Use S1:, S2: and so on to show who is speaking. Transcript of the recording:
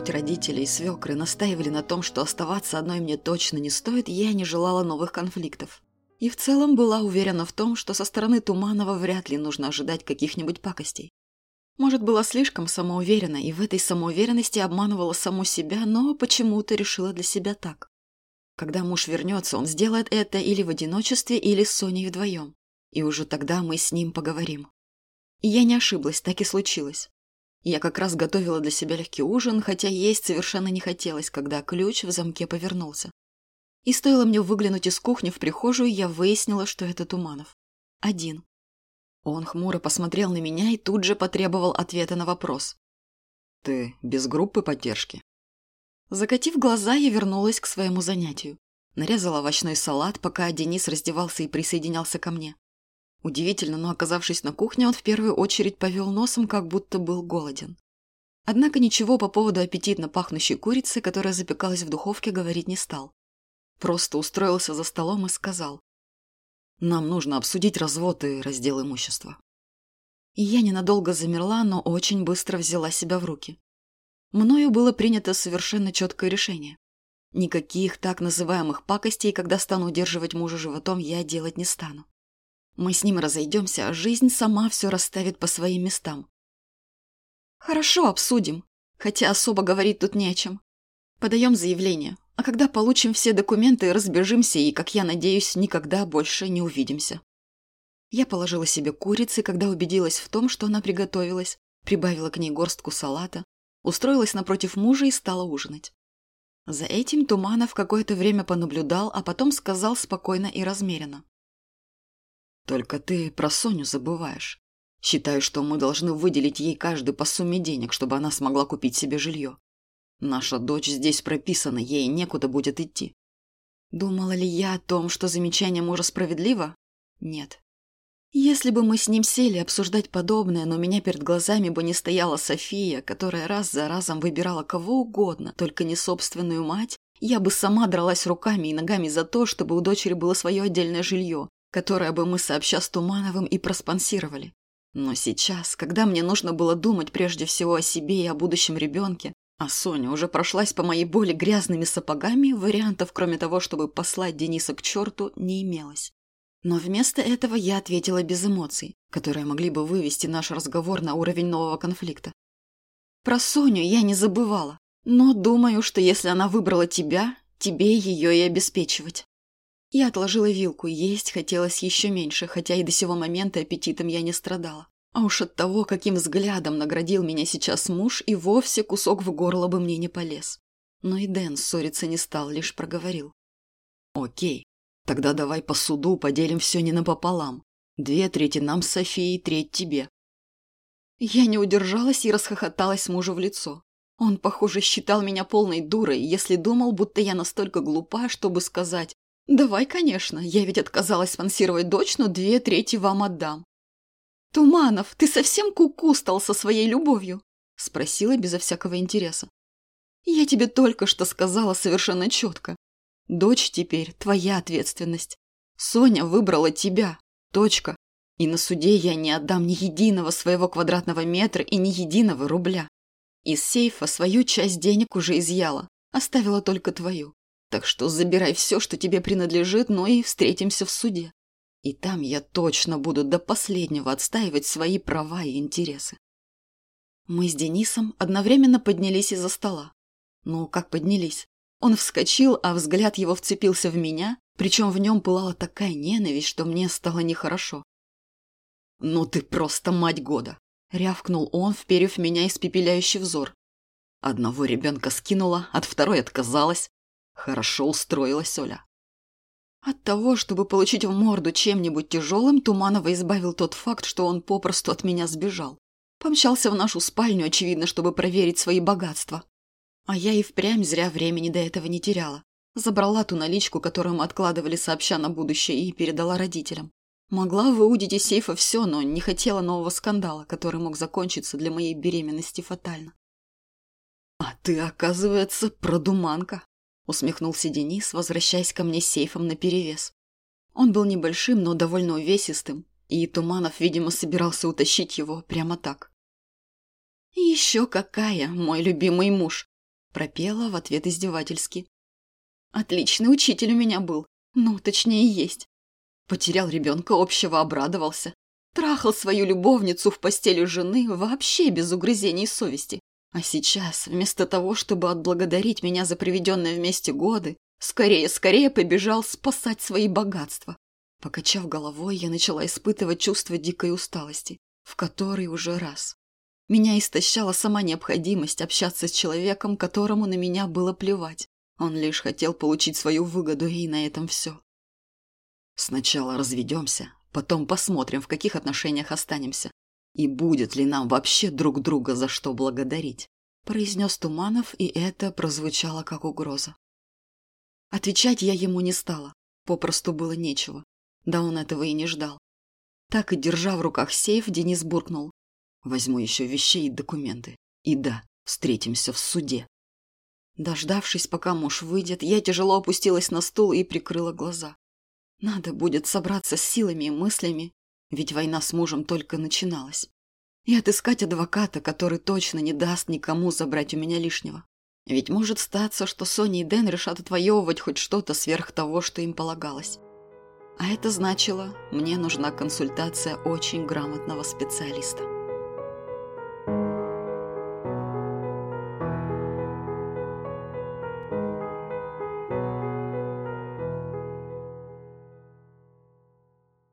S1: хоть родители и свекры настаивали на том, что оставаться одной мне точно не стоит, я не желала новых конфликтов. И в целом была уверена в том, что со стороны Туманова вряд ли нужно ожидать каких-нибудь пакостей. Может, была слишком самоуверена и в этой самоуверенности обманывала саму себя, но почему-то решила для себя так. Когда муж вернется, он сделает это или в одиночестве, или с Соней вдвоем. И уже тогда мы с ним поговорим. И я не ошиблась, так и случилось. Я как раз готовила для себя легкий ужин, хотя есть совершенно не хотелось, когда ключ в замке повернулся. И стоило мне выглянуть из кухни в прихожую, я выяснила, что это Туманов. Один. Он хмуро посмотрел на меня и тут же потребовал ответа на вопрос. «Ты без группы поддержки?» Закатив глаза, я вернулась к своему занятию. Нарезала овощной салат, пока Денис раздевался и присоединялся ко мне. Удивительно, но оказавшись на кухне, он в первую очередь повел носом, как будто был голоден. Однако ничего по поводу аппетитно пахнущей курицы, которая запекалась в духовке, говорить не стал. Просто устроился за столом и сказал. «Нам нужно обсудить развод и раздел имущества». И я ненадолго замерла, но очень быстро взяла себя в руки. Мною было принято совершенно четкое решение. Никаких так называемых пакостей, когда стану удерживать мужа животом, я делать не стану. Мы с ним разойдемся, а жизнь сама все расставит по своим местам. Хорошо, обсудим. Хотя особо говорить тут не о чем. Подаем заявление. А когда получим все документы, разбежимся и, как я надеюсь, никогда больше не увидимся. Я положила себе курицы, когда убедилась в том, что она приготовилась, прибавила к ней горстку салата, устроилась напротив мужа и стала ужинать. За этим Туманов какое-то время понаблюдал, а потом сказал спокойно и размеренно. Только ты про Соню забываешь. Считаю, что мы должны выделить ей каждый по сумме денег, чтобы она смогла купить себе жилье. Наша дочь здесь прописана, ей некуда будет идти. Думала ли я о том, что замечание мужа справедливо? Нет. Если бы мы с ним сели обсуждать подобное, но у меня перед глазами бы не стояла София, которая раз за разом выбирала кого угодно, только не собственную мать, я бы сама дралась руками и ногами за то, чтобы у дочери было свое отдельное жилье, которое бы мы сообща с Тумановым и проспонсировали. Но сейчас, когда мне нужно было думать прежде всего о себе и о будущем ребенке, а Соня уже прошлась по моей боли грязными сапогами, вариантов, кроме того, чтобы послать Дениса к черту, не имелось. Но вместо этого я ответила без эмоций, которые могли бы вывести наш разговор на уровень нового конфликта. Про Соню я не забывала, но думаю, что если она выбрала тебя, тебе ее и обеспечивать. Я отложила вилку, есть хотелось еще меньше, хотя и до сего момента аппетитом я не страдала. А уж от того, каким взглядом наградил меня сейчас муж, и вовсе кусок в горло бы мне не полез. Но и Дэн ссориться не стал, лишь проговорил. «Окей, тогда давай по суду поделим все не напополам. Две трети нам с Софией, треть тебе». Я не удержалась и расхохоталась мужу в лицо. Он, похоже, считал меня полной дурой, если думал, будто я настолько глупа, чтобы сказать «Давай, конечно. Я ведь отказалась спонсировать дочь, но две трети вам отдам». «Туманов, ты совсем куку -ку стал со своей любовью?» – спросила безо всякого интереса. «Я тебе только что сказала совершенно четко. Дочь теперь твоя ответственность. Соня выбрала тебя. Точка. И на суде я не отдам ни единого своего квадратного метра и ни единого рубля. Из сейфа свою часть денег уже изъяла, оставила только твою. Так что забирай все, что тебе принадлежит, но и встретимся в суде. И там я точно буду до последнего отстаивать свои права и интересы. Мы с Денисом одновременно поднялись из-за стола. Ну, как поднялись? Он вскочил, а взгляд его вцепился в меня, причем в нем пылала такая ненависть, что мне стало нехорошо. «Ну ты просто мать года!» — рявкнул он, вперев меня испепеляющий взор. Одного ребенка скинула, от второй отказалась, Хорошо устроилась Оля. От того, чтобы получить в морду чем-нибудь тяжелым, Туманова избавил тот факт, что он попросту от меня сбежал. Помчался в нашу спальню, очевидно, чтобы проверить свои богатства. А я и впрямь зря времени до этого не теряла. Забрала ту наличку, которую мы откладывали сообща на будущее, и передала родителям. Могла выудить из сейфа все, но не хотела нового скандала, который мог закончиться для моей беременности фатально. «А ты, оказывается, продуманка», усмехнулся Денис, возвращаясь ко мне с сейфом наперевес. Он был небольшим, но довольно увесистым, и Туманов, видимо, собирался утащить его прямо так. «Еще какая, мой любимый муж!» Пропела в ответ издевательски. Отличный учитель у меня был. Ну, точнее, есть. Потерял ребенка общего, обрадовался. Трахал свою любовницу в постели жены вообще без угрызений совести. А сейчас, вместо того, чтобы отблагодарить меня за проведенные вместе годы, скорее-скорее побежал спасать свои богатства. Покачав головой, я начала испытывать чувство дикой усталости, в который уже раз. Меня истощала сама необходимость общаться с человеком, которому на меня было плевать. Он лишь хотел получить свою выгоду, и на этом все. Сначала разведемся, потом посмотрим, в каких отношениях останемся. И будет ли нам вообще друг друга за что благодарить, произнес Туманов, и это прозвучало как угроза. Отвечать я ему не стала, попросту было нечего. Да он этого и не ждал. Так и держа в руках сейф, Денис буркнул. Возьму еще вещей и документы. И да, встретимся в суде. Дождавшись, пока муж выйдет, я тяжело опустилась на стул и прикрыла глаза. Надо будет собраться с силами и мыслями, ведь война с мужем только начиналась. И отыскать адвоката, который точно не даст никому забрать у меня лишнего. Ведь может статься, что Соня и Дэн решат отвоевывать хоть что-то сверх того, что им полагалось. А это значило, мне нужна консультация очень грамотного специалиста.